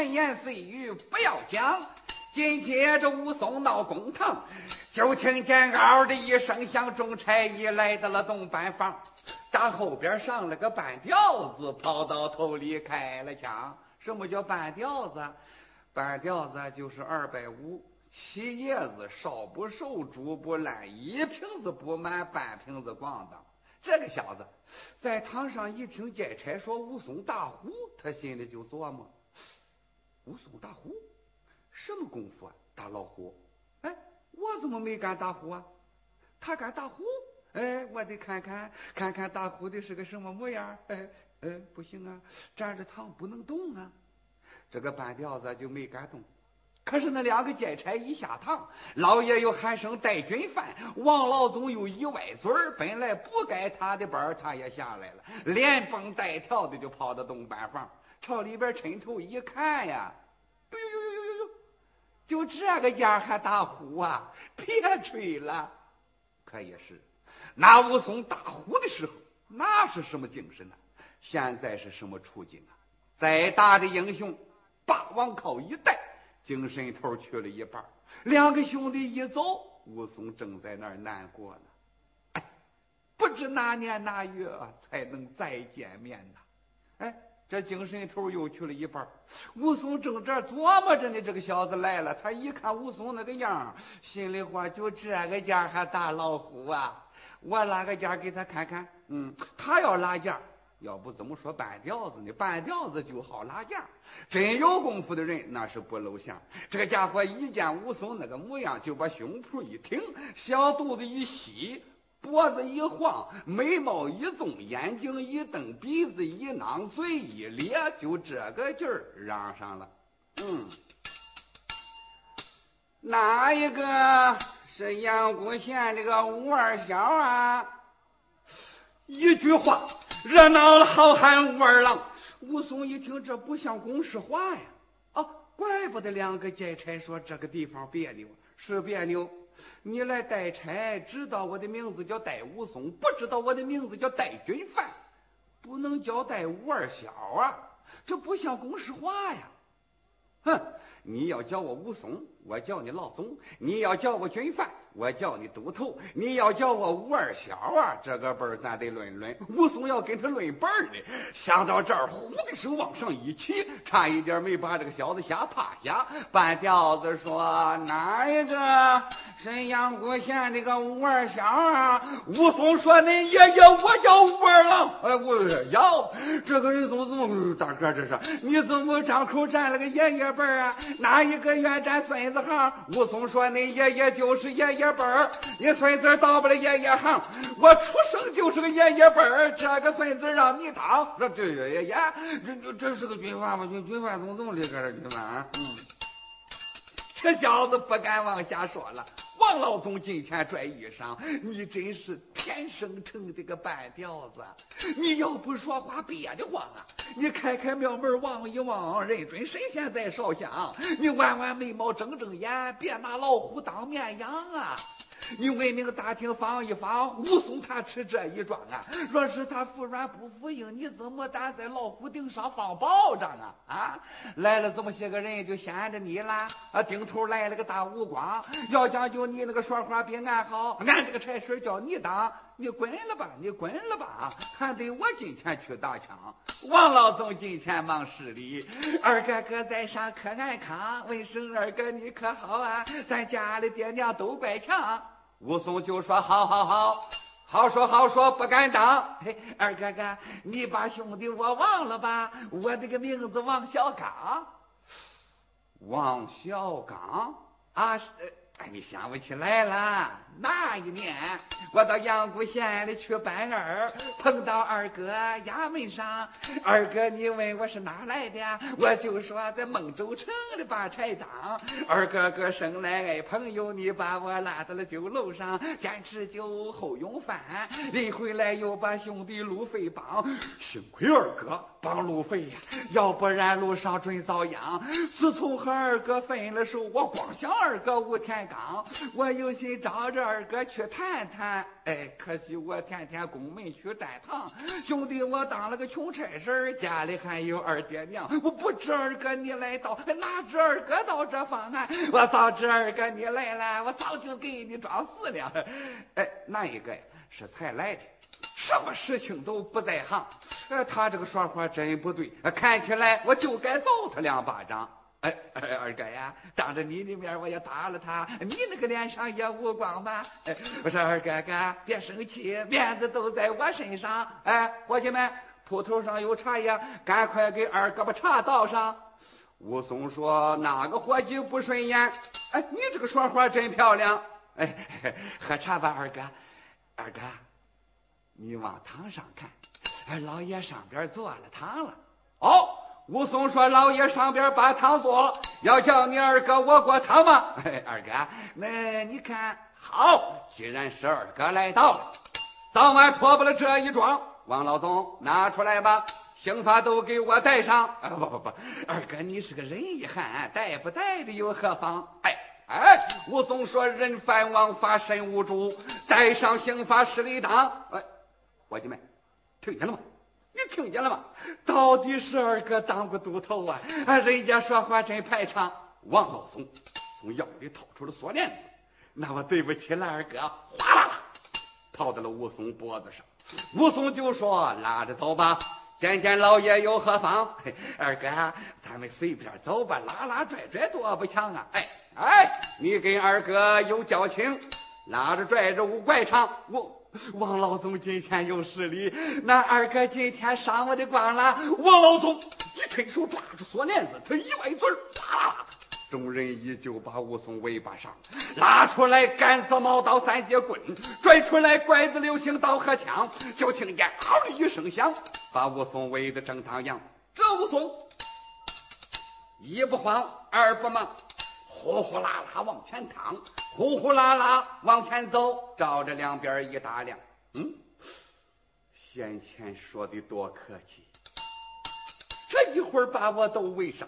闲言碎语不要讲。紧接着武松闹公堂，就听见嗷的一声响，众差役来到了东班房，打后边上了个半吊子，跑到头里开了枪。什么叫半吊子？半吊子就是二百五，七叶子烧不熟，煮不烂，一瓶子不满，半瓶子咣当。这个小子在堂上一听监差说武松打虎，他心里就琢磨：武松打虎，什么功夫啊？打老虎？哎，我怎么没敢打虎啊？他敢打虎？哎，我得看看看看打虎的是个什么模样。哎哎，不行啊，站着躺不能动啊。这个半吊子就没敢动。可是那两个监差一下堂，老爷又喊声带军犯，王老总又一歪嘴儿，本来不该他的班他也下来了，连蹦带跳的就跑到东板房，朝里边抻头一看呀，就这个样还打呼啊？别吹了，可也是，那武松打呼的时候，那是什么精神呢？现在是什么处境啊？再大的英雄，霸王靠一带。精神头去了一半，两个兄弟一走，武松正在那儿难过呢。不知哪年哪月才能再见面呢？哎，这精神头又去了一半，武松正这琢磨着呢。这个小子来了，他一看武松那个样，心里话就这个样还打老虎啊？我拉个架给他看看。嗯，他要拉架。要不怎么说半吊子呢？半吊子就好拉架，真有功夫的人那是不露相。这个家伙一见武松那个模样，就把胸脯一挺，小肚子一吸，脖子一晃，眉毛一纵，眼睛一瞪，鼻子一囔，嘴一咧，就这个劲儿嚷上了：“嗯，哪一个是阳谷县这个吴二小啊？”一句话。热闹了，好汉武二郎。武松一听，这不像公事话呀！啊，怪不得两个监差说这个地方别扭，是别扭。你来带差，知道我的名字叫戴武松，不知道我的名字叫戴军范，不能叫戴武二小啊！这不像公事话呀！哼，你要叫我武松，我叫你老总；你要叫我军范。我叫你都头，你要叫我吴二小啊，这个本儿咱得论论。武松要跟他论本儿呢，想到这儿，呼的手往上一起，差一点没把这个小子吓趴下。半吊子说：“哪一个沈阳谷县这个吴二小啊？”武松说：“恁爷爷，我叫吴二郎。”哎，我哟，这个人怎么怎么大个？这是你怎么张口占了个爷爷辈儿啊？哪一个愿占孙子行？武松说：“恁爷爷就是爷爷。”辈儿，你孙子当不了爷爷行，我出生就是个爷爷辈儿，这个孙子让你当，这这爷爷，这这这是个军阀吗？军军阀怎么这么厉害？这军阀，嗯，这小子不敢往下说了。王老总近前拽衣裳，你真是天生成的个半吊子，你要不说话憋得慌啊！你开开庙门望一望，认准神仙在烧香。你弯弯眉毛，睁睁眼，别拿老虎当绵羊啊！你文明大厅放一放，武松他吃这一桩啊！若是他服软不服硬，你怎么敢在老虎顶上放宝仗啊？啊！来了这么些个人，就闲着你了啊！顶头来了个大武光，要讲究你那个说话比俺好，俺这个差事叫你当，你滚了吧，你滚了吧，还得我进前去打枪。王老总进前忙施礼，二哥哥在上可安康？问声二哥你可好啊？咱家里爹娘都乖强。武松就说：“好好好，好说好说，不敢当。嘿，二哥哥，你把兄弟我忘了吧？我这个名字王小刚，王小刚啊是。”哎，你想不起来了？那一年我到阳谷县里去办案，碰到二哥衙门上。二哥，你问我是哪来的？我就说在孟州城里把差当。二哥哥生来爱朋友，你把我拉到了酒楼上，先吃酒后用饭。临回来又把兄弟路费帮，幸亏二哥帮路费呀，要不然路上准遭殃。自从和二哥分了手，我光想二哥无天。刚，我有心找着二哥去谈谈。哎，可惜我天天宫门去站堂，兄弟我当了个穷差事家里还有二爹娘，我不知二哥你来到，哪知二哥到这方案？我早知二哥你来了，我早就给你装死了。哎，那一个呀？是才来的，什么事情都不在行。呃，他这个说话真不对，看起来我就该揍他两巴掌。哎，二哥呀，当着你的面我也打了他，你那个脸上也无光吧？哎，我说二哥哥别生气，面子都在我身上。哎，伙计们，铺头上有茶叶，赶快给二哥把茶倒上。武松说：“哪个伙计不顺眼？哎，你这个说话真漂亮。哎，喝茶吧，二哥。二哥，你往堂上看，哎，老爷上边坐了堂了。”武松说：“老爷上边把汤做了，要叫你二哥我过汤吗？”二哥，那你看好，既然是二哥来到了，早晚脱不了这一桩。王老总拿出来吧，刑法都给我带上。啊，不不不，二哥你是个人义汉，带不带的又何妨？哎哎，武松说：“人犯王法身无主，带上刑法十里当。”哎，伙计们，听见了吗？你听见了吗？到底是二哥当过都头啊！啊，人家说话真排场。王老松从腰里掏出了锁链子，那我对不起了二哥，哗啦啦，套在了武松脖子上。武松就说：“拉着走吧，见见老爷又何妨？”二哥，咱们随便走吧，拉拉拽拽多不强啊！哎哎，你跟二哥有交情，拉着拽着无怪场，我。王老总今天有势力，那二哥今天赏我的光了。王老总一推手抓住锁链子，他一歪嘴儿，啦！众人依旧把武松尾巴上拉出来，杆子、毛刀、三节棍，拽出来拐子、流星刀和枪，就听见嗷的一声响，把武松围得正当阳。这武松一不慌，二不忙。呼呼啦啦往前趟，呼呼啦啦往前走，照着两边一打量，嗯，先前说的多客气，这一会儿把我都围上，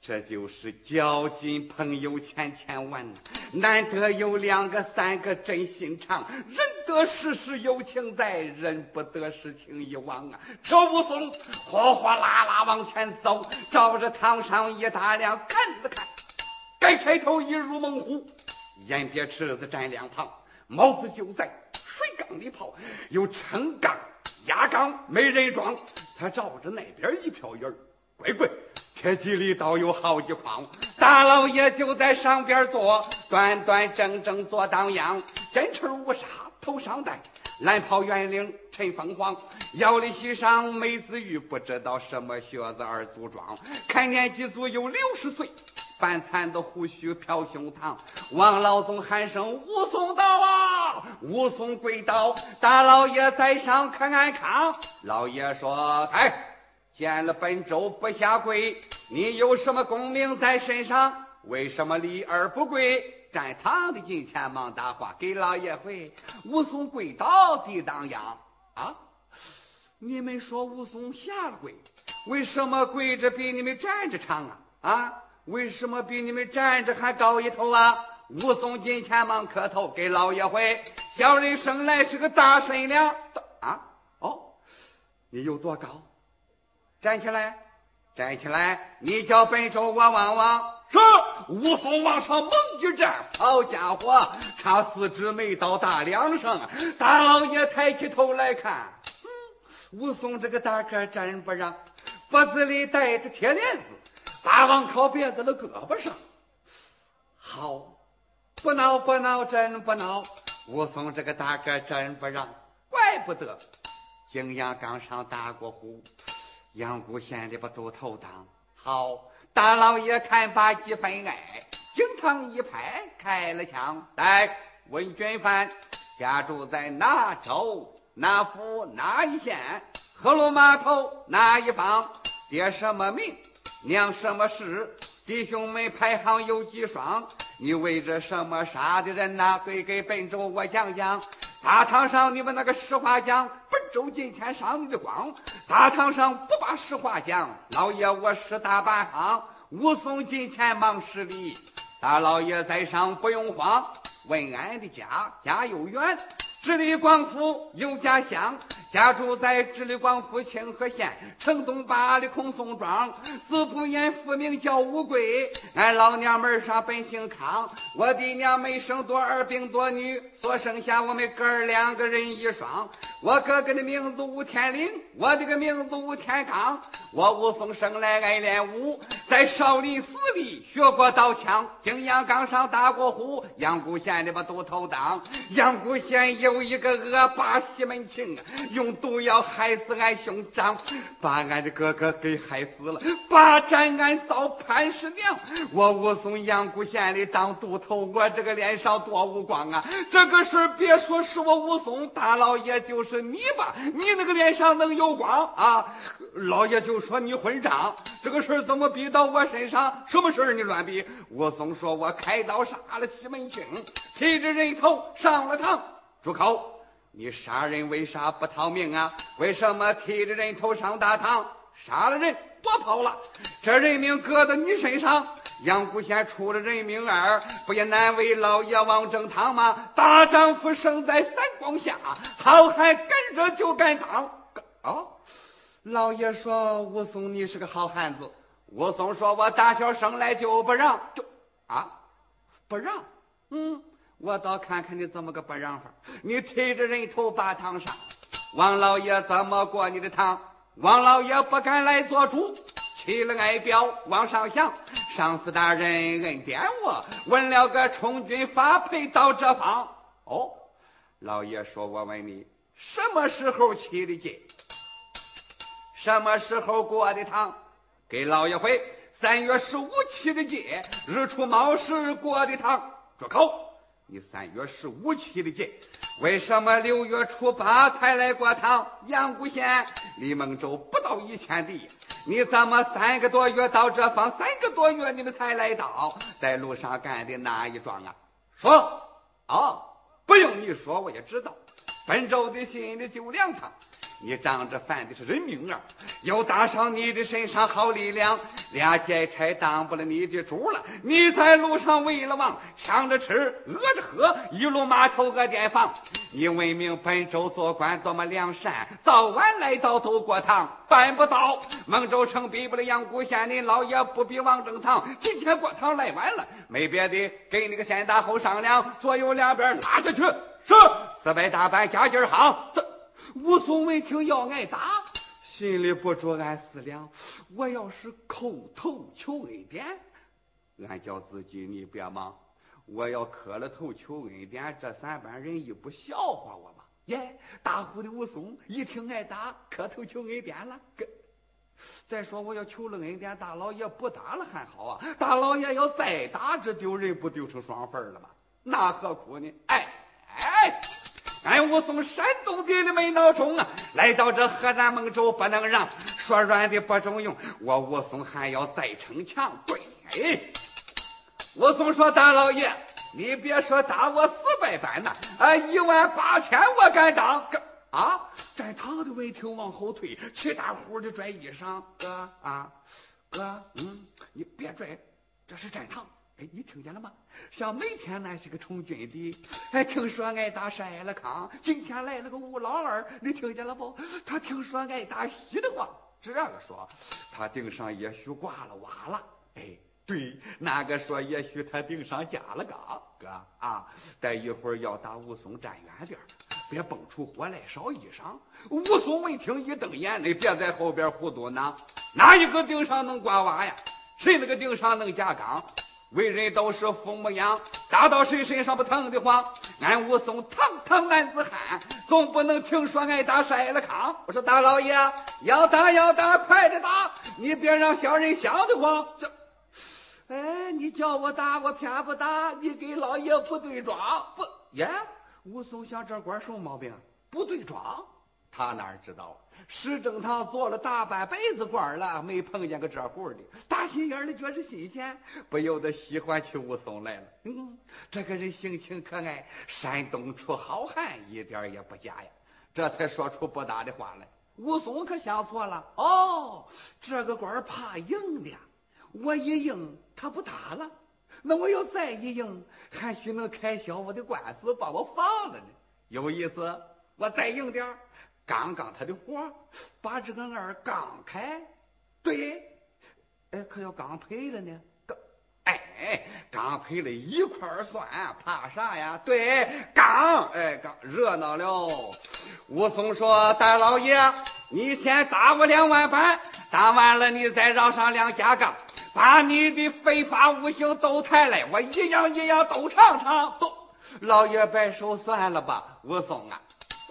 这就是交金朋友千千万，难得有两个三个真心肠，人得时时有情在，人不得时情已忘啊！这武松呼呼啦啦往前走，照着堂上一打量，看了看。该开头一入猛虎，眼别池子站两旁，帽子就在水缸里泡，有撑缸压缸没人装。他照着那边一飘云儿，乖乖，铁骑里倒有好几筐。大老爷就在上边坐，端端正正坐当阳，真翅无纱头上戴，蓝袍圆领衬凤凰，腰里系上梅子玉，不知道什么靴子二组装，看年纪足有六十岁。半残的胡须飘胸膛，王老总喊声：“武松到啊！”武松跪倒，大老爷在上可安康。老爷说：“哎，见了本州不下跪，你有什么功名在身上？为什么立而不跪？站堂的金钱忙答话，给老爷回。武松跪倒地当央啊！你们说武松下了跪，为什么跪着比你们站着长啊？啊！”为什么比你们站着还高一头啊？武松进前忙磕头给老爷回，小人生来是个大身量。啊，哦，你有多高？站起来，站起来！你叫本州我望望。是武松往上猛一站，好家伙，差四指没到大梁上。大老爷抬起头来看，嗯武松这个大个真不让，脖子里带着铁链子。大王靠别在了胳膊上，好，不闹不闹，真不闹。武松这个大个真不让，怪不得景阳冈上打过虎，阳谷县里把都头当。好，大老爷看把几分爱，惊堂一拍，开了枪。来问军犯，家住在哪州哪府哪一县？河路码头哪一方？爹什么名？娘什么事？弟兄们排行有几双？你为着什么杀的人呐？对给本州我讲讲。大堂上你们那个实话讲，本州今天上你的光。大堂上不把实话讲，老爷我是大半行。武松近前忙施礼，大老爷在上不用慌，问俺的家家又远，直隶广府有家乡。家住在直隶广府清河县城东八里孔宋庄，字不言，父名叫乌龟。俺老娘们上本姓康，我的娘没生多儿病多女，所生下我们哥儿两个人一双。我哥哥的名字吴天林，我的个名字吴天刚。我武松生来爱练武，在少林寺里学过刀枪，景阳冈上打过虎，阳谷县的把都头当。阳谷县有一个恶霸西门庆，有用毒药害死俺兄长，把俺的哥哥给害死了，霸占俺嫂潘氏娘。我武松阳谷县里当都头，我这个脸上多无光啊！这个事别说是我武松，大老爷就是你吧，你那个脸上能有光啊？老爷就说你混账，这个事怎么逼到我身上？什么事你乱逼？武松说：“我开刀杀了西门庆，提着人头上了堂。”住口！你杀人为啥不逃命啊？为什么提着人头上大堂？杀了人我跑了，这人命搁在你身上。阳谷县出了人命二，不也难为老爷王正堂吗？大丈夫生在三光下，好汉跟着就敢当。哦，老爷说武松你是个好汉子。武松说：“我打小生来就不让，就啊不让。嗯，我倒看看你怎么个不让法。你推着人头把堂上，王老爷怎么过你的堂？王老爷不敢来做主，起了哀表往上想。上司大人恩典我，问了个充军发配到这方。哦，老爷说：“我问你，什么时候起的戒？什么时候过的堂？”给老爷回，三月十五起的戒，日出卯时过的堂。住口！你三月十五起的戒，为什么六月初八才来过堂？阳谷县离孟州不到一千里，你怎么三个多月到这方？三个多月你们才来到，在路上干的哪一桩啊？说啊，不用你说，我也知道。本州的心里就两趟。你仗着犯的是人命啊，又搭上你的身上好力量，俩劫差当不了你的主了。你在路上为了王，抢着吃，饿着喝，一路码头饿店房。你闻名本州做官多么良善，早晚来到走过堂，办不到。孟州城比不了阳谷县，你老爷不比王正堂。今天过堂来晚了，没别的，给你个先大后商量，左右两边拉下去。是四百大板加劲儿好。武松闻听要挨打，心里不住暗思量：我要是叩头求恩典，俺叫自己你别忙；我要磕了头求恩典，这三班人一不笑话我吧？耶！大呼的武松一听挨打，磕头求恩典了。再说我要求了恩典，大老爷不打了还好啊，大老爷要再打，这丢人不丢成双份了吗？那何苦呢？哎！俺武松山东地的没闹钟啊，来到这河南孟州不能让，说软的不中用，我武松还要再逞强。对，武松说：“大老爷，你别说打我四百板呐，啊，一万八千我敢当。”啊，站堂的闻听往后退，气大呼的拽衣裳。哥啊，哥，嗯，你别拽，这是站堂。哎，你听见了吗？像每天那些个充军的，哎，听说挨打是挨了康，今天来了个吴老二，你听见了不？他听说挨打稀的慌，这个说他顶上也许挂了瓦了。哎，对，那个说也许他顶上加了岗。哥啊，待一会儿要打武松站远点儿别蹦出火来烧衣裳。武松闻听一瞪眼，你别在后边糊涂呢。哪一个顶上能挂瓦呀？谁那个顶上能加杠？为人都是父母养，打到谁身上不疼得慌？俺武松堂堂男子汉，总不能听说挨打摔了炕。我说大老爷要打要打，快点打！你别让小人想得慌。这，哎，你叫我打，我偏不打。你给老爷不对庄不？耶，武松想这官什么毛病？不对庄，他哪知道？石正堂做了大半辈子官了，没碰见个这户的，大心眼里觉着新鲜，不由得喜欢起武松来了。嗯，这个人性情可爱，山东出好汉，一点也不假呀。这才说出不打的话来。武松可想错了。哦，这个官怕硬的，我一硬他不打了，那我要再一硬，还许能开销我的官司，把我放了呢。有意思，我再硬点刚刚他的活，把这个案刚开，对，哎，可要刚赔了呢。刚，哎，刚赔了一块算，怕啥呀？对，刚，哎，刚热闹了。武松说：“大老爷，你先打我两碗板，打完了你再让上两家杠。”把你的非法五行都抬来，我一样一样都尝尝。都，老爷摆手算了吧，武松啊，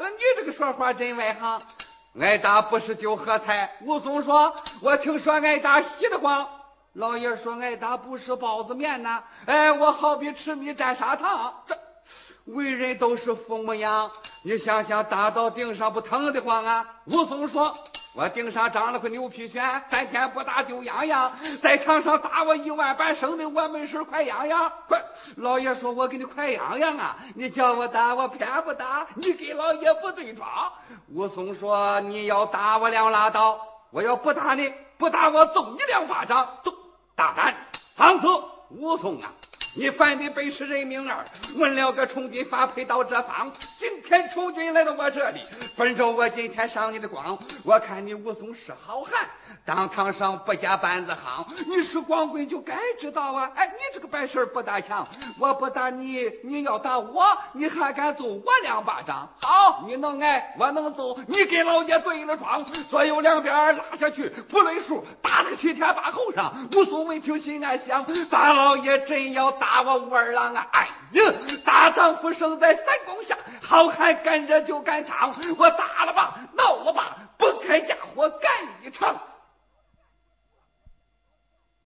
你这个说话真外行。挨打不是酒喝菜。武松说：“我听说挨打稀得慌。”老爷说：“挨打不是包子面呐。”哎，我好比吃米蘸砂糖。这为人都是父母养，你想想打到顶上不疼得慌啊？武松说。我顶上长了块牛皮癣，三天不打就痒痒，在堂上打我一万板，省得我没事快痒痒。快，老爷说我给你快痒痒啊！你叫我打，我偏不打。你给老爷不对庄。武松说：“你要打我两拉倒，我要不打你，不打我揍你两巴掌。走，大胆放肆！武松啊！”你犯的本是人命案，问了个充军发配到这方。今天充军来到我这里，本着我今天赏你的光。我看你武松是好汉，当堂上不加板子行。你是光棍就该知道啊！哎，你这个办事不大强，我不打你，你要打我，你还敢揍我两巴掌？好，你能挨，我能揍。你给老爷对了庄，左右两边拉下去，不论数，打个七天八后上。武松闻听心暗想：大老爷真要。打我武二郎啊！哎呀，大丈夫生在三公下，好汉干着就敢唱。我打了吧，闹了吧，不开家伙干一场。